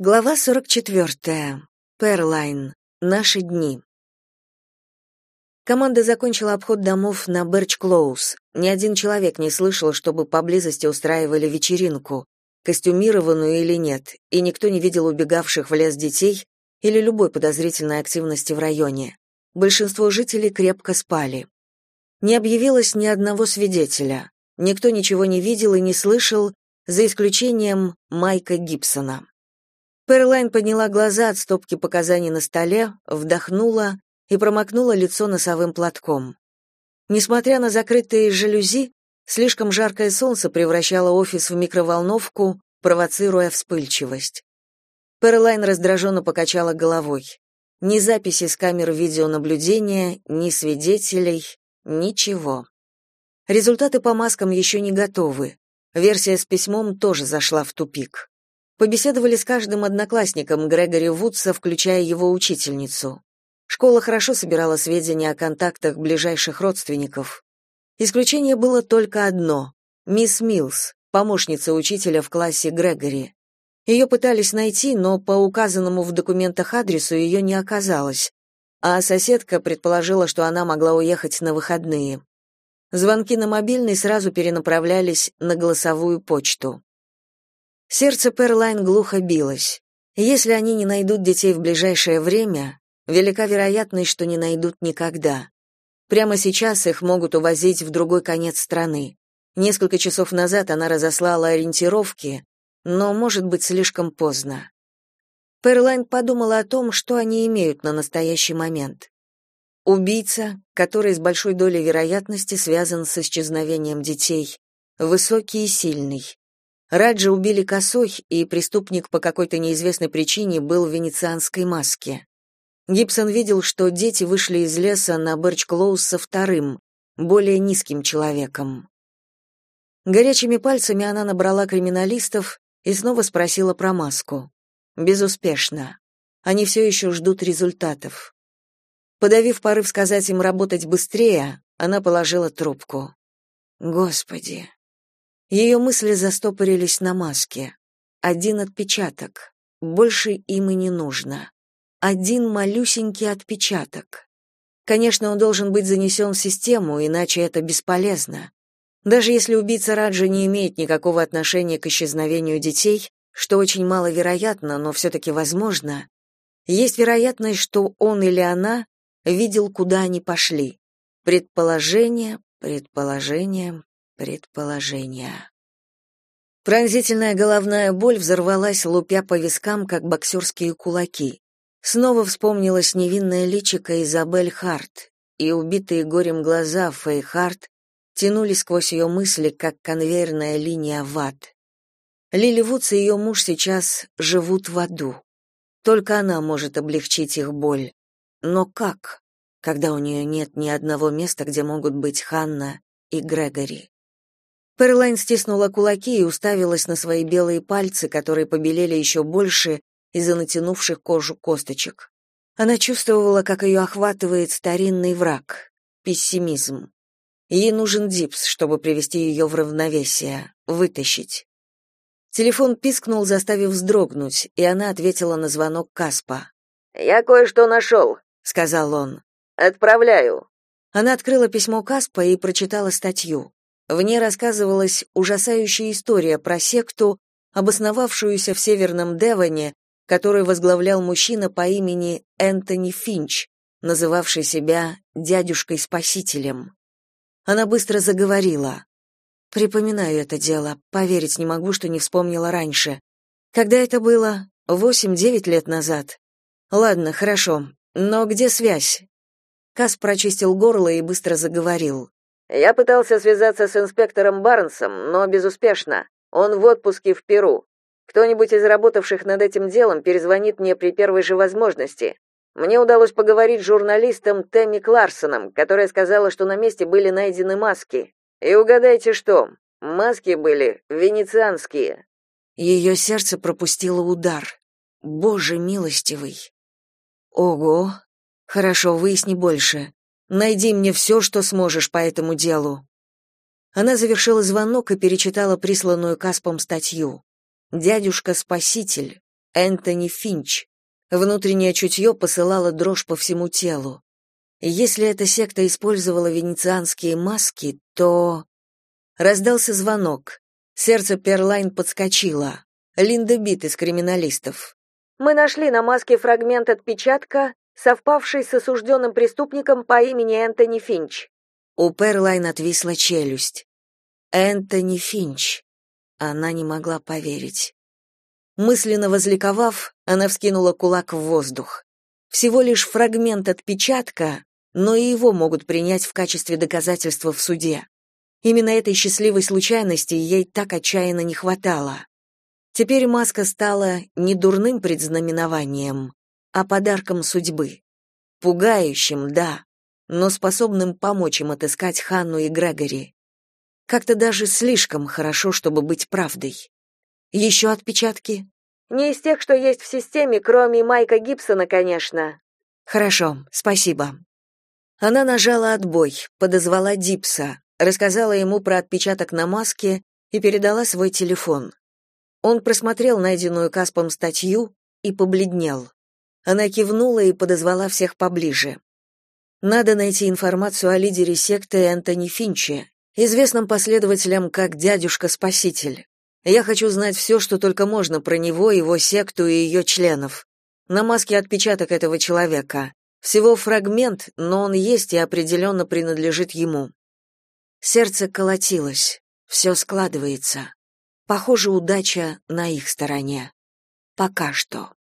Глава 44. Перлайн. Наши дни. Команда закончила обход домов на Берч-Клоуз. Ни один человек не слышал, чтобы поблизости устраивали вечеринку, костюмированную или нет, и никто не видел убегавших в лес детей или любой подозрительной активности в районе. Большинство жителей крепко спали. Не объявилось ни одного свидетеля. Никто ничего не видел и не слышал, за исключением Майка Гибсона. Перлайн подняла глаза от стопки показаний на столе, вдохнула и промокнула лицо носовым платком. Несмотря на закрытые жалюзи, слишком жаркое солнце превращало офис в микроволновку, провоцируя вспыльчивость. Перлайн раздраженно покачала головой. Ни записи с камер видеонаблюдения, ни свидетелей, ничего. Результаты по маскам еще не готовы. Версия с письмом тоже зашла в тупик. Побеседовали с каждым одноклассником Грегори Вудса, включая его учительницу. Школа хорошо собирала сведения о контактах ближайших родственников. Исключение было только одно — мисс Милс, помощница учителя в классе Грегори. Ее пытались найти, но по указанному в документах адресу ее не оказалось, а соседка предположила, что она могла уехать на выходные. Звонки на мобильный сразу перенаправлялись на голосовую почту. Сердце Перлайн глухо билось. Если они не найдут детей в ближайшее время, велика вероятность, что не найдут никогда. Прямо сейчас их могут увозить в другой конец страны. Несколько часов назад она разослала ориентировки, но может быть слишком поздно. Перлайн подумала о том, что они имеют на настоящий момент. Убийца, который с большой долей вероятности связан с исчезновением детей, высокий и сильный, Раджа убили косой, и преступник по какой-то неизвестной причине был в венецианской маске. Гибсон видел, что дети вышли из леса на Берч-Клоуз со вторым, более низким человеком. Горячими пальцами она набрала криминалистов и снова спросила про маску. Безуспешно. Они все еще ждут результатов. Подавив порыв сказать им работать быстрее, она положила трубку. Господи, ее мысли застопорились на маске. Один отпечаток. Больше им и не нужно. Один малюсенький отпечаток. Конечно, он должен быть занесен в систему, иначе это бесполезно. Даже если убийца Раджа не имеет никакого отношения к исчезновению детей, что очень маловероятно, но все-таки возможно, есть вероятность, что он или она видел, куда они пошли. Предположение, предположение, предположения. Пронзительная головная боль взорвалась, лупя по вискам, как боксерские кулаки. Снова вспомнилась невинная личико Изабель Харт, и убитые горем глаза Фэй Харт тянули сквозь ее мысли, как конвейерная линия в ад. Лили Вудс и ее муж сейчас живут в аду. Только она может облегчить их боль. Но как, когда у нее нет ни одного места, где могут быть Ханна и Грегори? Перлайн стиснула кулаки и уставилась на свои белые пальцы, которые побелели еще больше из-за натянувших кожу косточек. Она чувствовала, как ее охватывает старинный враг — пессимизм. Ей нужен дипс, чтобы привести ее в равновесие, вытащить. Телефон пискнул, заставив вздрогнуть, и она ответила на звонок Каспа. «Я кое-что нашел», — сказал он. «Отправляю». Она открыла письмо Каспа и прочитала статью. В ней рассказывалась ужасающая история про секту, обосновавшуюся в Северном Девоне, которую возглавлял мужчина по имени Энтони Финч, называвший себя дядюшкой-спасителем. Она быстро заговорила. Припоминаю это дело, поверить не могу, что не вспомнила раньше. Когда это было? Восемь-девять лет назад. Ладно, хорошо. Но где связь? Кас прочистил горло и быстро заговорил. Я пытался связаться с инспектором Барнсом, но безуспешно. Он в отпуске в Перу. Кто-нибудь из работавших над этим делом перезвонит мне при первой же возможности. Мне удалось поговорить с журналистом Тэмми Кларсоном, которая сказала, что на месте были найдены маски. И угадайте что? Маски были венецианские. Ее сердце пропустило удар. Боже милостивый. Ого. Хорошо, выясни больше. Найди мне все, что сможешь по этому делу. Она завершила звонок и перечитала присланную Каспом статью. Дядюшка-спаситель Энтони Финч. Внутреннее чутье посылало дрожь по всему телу. Если эта секта использовала венецианские маски, то... Раздался звонок. Сердце Перлайн подскочило. Линда Бит из криминалистов. «Мы нашли на маске фрагмент отпечатка, совпавший с осужденным преступником по имени Энтони Финч». У Перлайн отвисла челюсть. Энтони Финч. Она не могла поверить. Мысленно возликовав, она вскинула кулак в воздух. Всего лишь фрагмент отпечатка, но и его могут принять в качестве доказательства в суде. Именно этой счастливой случайности ей так отчаянно не хватало. Теперь маска стала не дурным предзнаменованием, а подарком судьбы. Пугающим, да, но способным помочь им отыскать Ханну и Грегори. Как-то даже слишком хорошо, чтобы быть правдой. Еще отпечатки? Не из тех, что есть в системе, кроме Майка Гибсона, конечно. Хорошо, спасибо. Она нажала отбой, подозвала Дипса, рассказала ему про отпечаток на маске и передала свой телефон. Он просмотрел найденную Каспом статью и побледнел. Она кивнула и подозвала всех поближе. Надо найти информацию о лидере секты Энтони Финчи, известном последователям как дядюшка-спаситель. Я хочу знать все, что только можно про него, его секту и ее членов. На маске отпечаток этого человека. Всего фрагмент, но он есть и определенно принадлежит ему. Сердце колотилось. Все складывается. Похоже, удача на их стороне. Пока что.